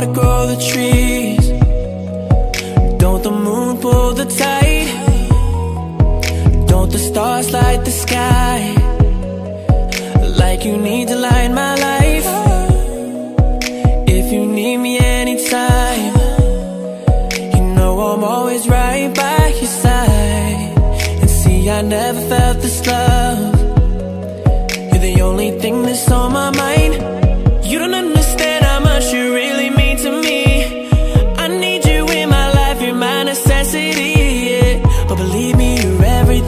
water grow the trees? Don't the moon pull the tide? Don't the stars light the sky? Like you need to light my life. If you need me anytime, you know I'm always right by your side. And see, I never felt this love. You're the only thing that's on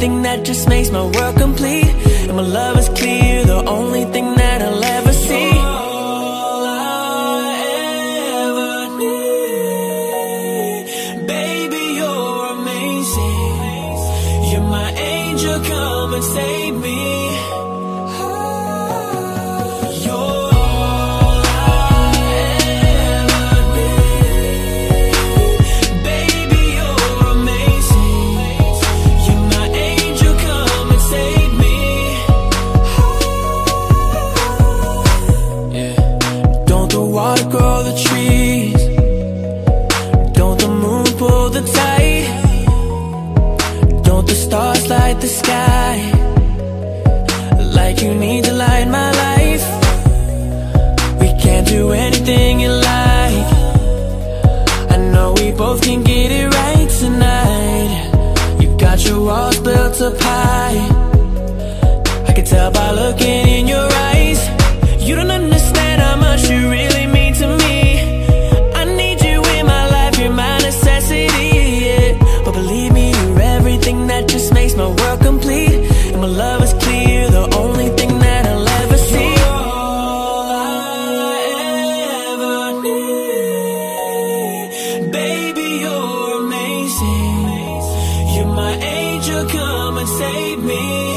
everything that just makes my world complete. And my love is clear, the only thing that I'll ever see. All I ever need. Baby, you're amazing. You're my angel, come and save me. Grow the trees? Don't the moon pull the tide? Don't the stars light the sky? Like you need to light my life. We can't do anything you like. I know we both can get it right tonight. You got your walls built up high. I can tell by looking my world complete. And my love is clear, the only thing that I'll ever see. You're All I ever need. Baby, you're amazing. You're my angel, come and save me.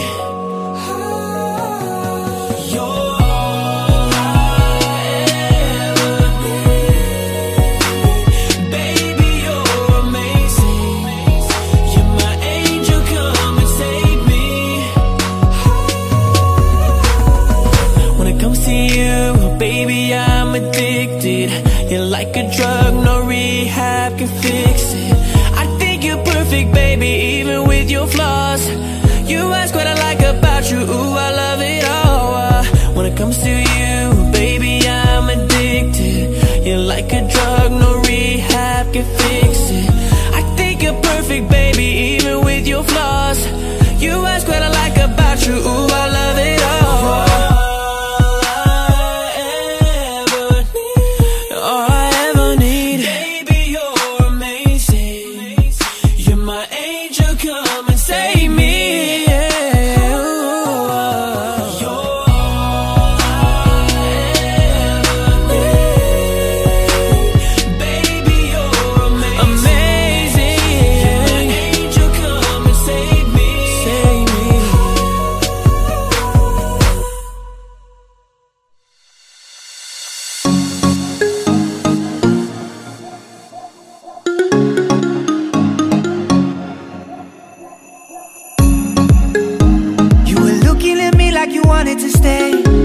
Addicted. You're like a drug, no rehab can fix it. I think you're perfect, baby, even with your flaws. You ask what I like about you, ooh, I love it all. Uh, when it comes to you, like you wanted to stay.